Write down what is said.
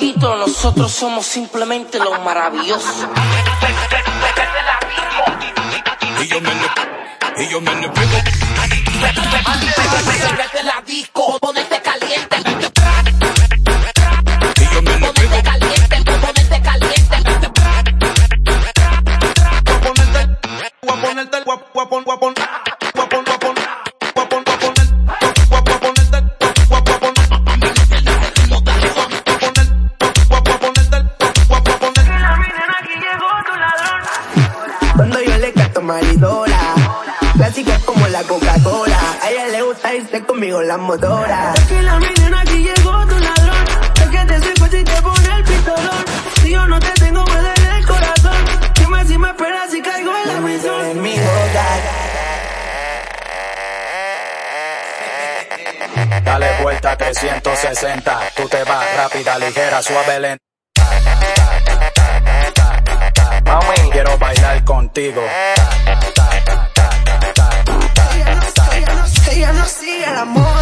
Nosotros somos simplemente los maravillosos. Y yo me le, y yo me le pego. Pégate la disco, ponete caliente. Y yo me. Ponete caliente, ponete caliente. A ponerte, voy maridola, clásica como la Coca-Cola. A ella le gusta irse conmigo la motora. Es que la mañana aquí llegó tu ladrón. Es que te soy fácil te pone el pistolón. Si yo no te tengo, me duele el corazón. Dime si me esperas y caigo en la misión. En mi boca. Dale vuelta 360, tú te vas rápida, ligera, suave, lenta. Mami, quiero bailar contigo. conocí el amor.